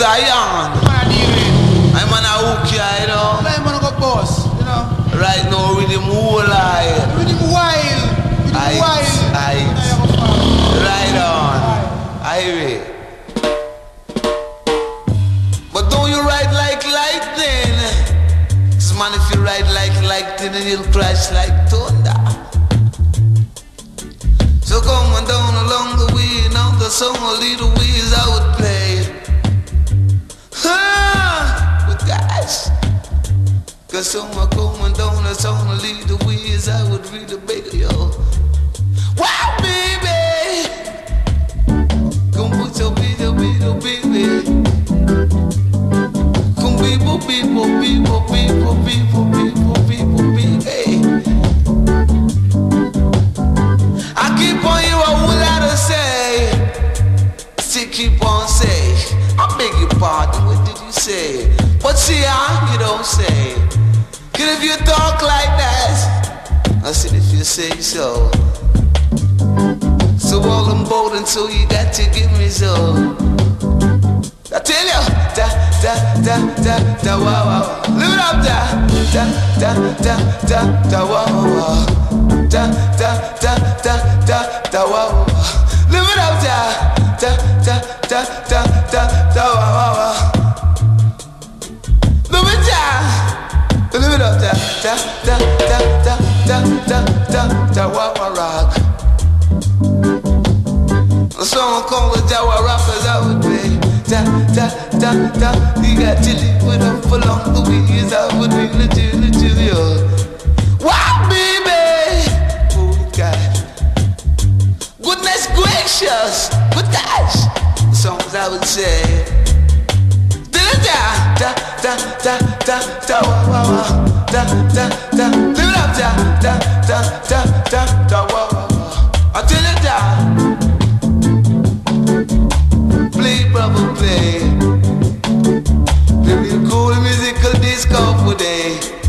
Zion. Man, I deal with. I'm on a hook here, you know. Let man go boss, you know. Right now, rhythm whole eye. With him wild. With him wild. aight. I have a. Right on. I hear. But don't you ride like lightning? Cause man, if you ride like lightning, then you'll crash like thunder. So come on down along the way, now the song will lead the ways cause someone coming down the song will lead the ways I would really beg yo. Wow, baby! Come put your baby, baby, baby. Come people, people, people, people, people, people, people, baby. I keep on you a whole lot to say. Still keep on say. I beg your pardon, what did you say? But see how you don't say. Cause if you talk like that, I said if you say so. So all I'm bold so you got to give me some. I tell you, da da da da da wow wow. Live it up, da da da da da da wow wow. Da da da da da da wow. Live it up, da da da da da da da wow wow da, da da da da da da da da wow rock. A Rappers I would play. Da da da da. You got live with for long the ways I would really do it to you. Wow, baby! Goodness gracious! Good gosh! Songs I would say. Da da da da da da da wa wa wa. Da da. Live it up, da da da da da da. I tell you that play, brother, play. Cool musical disco.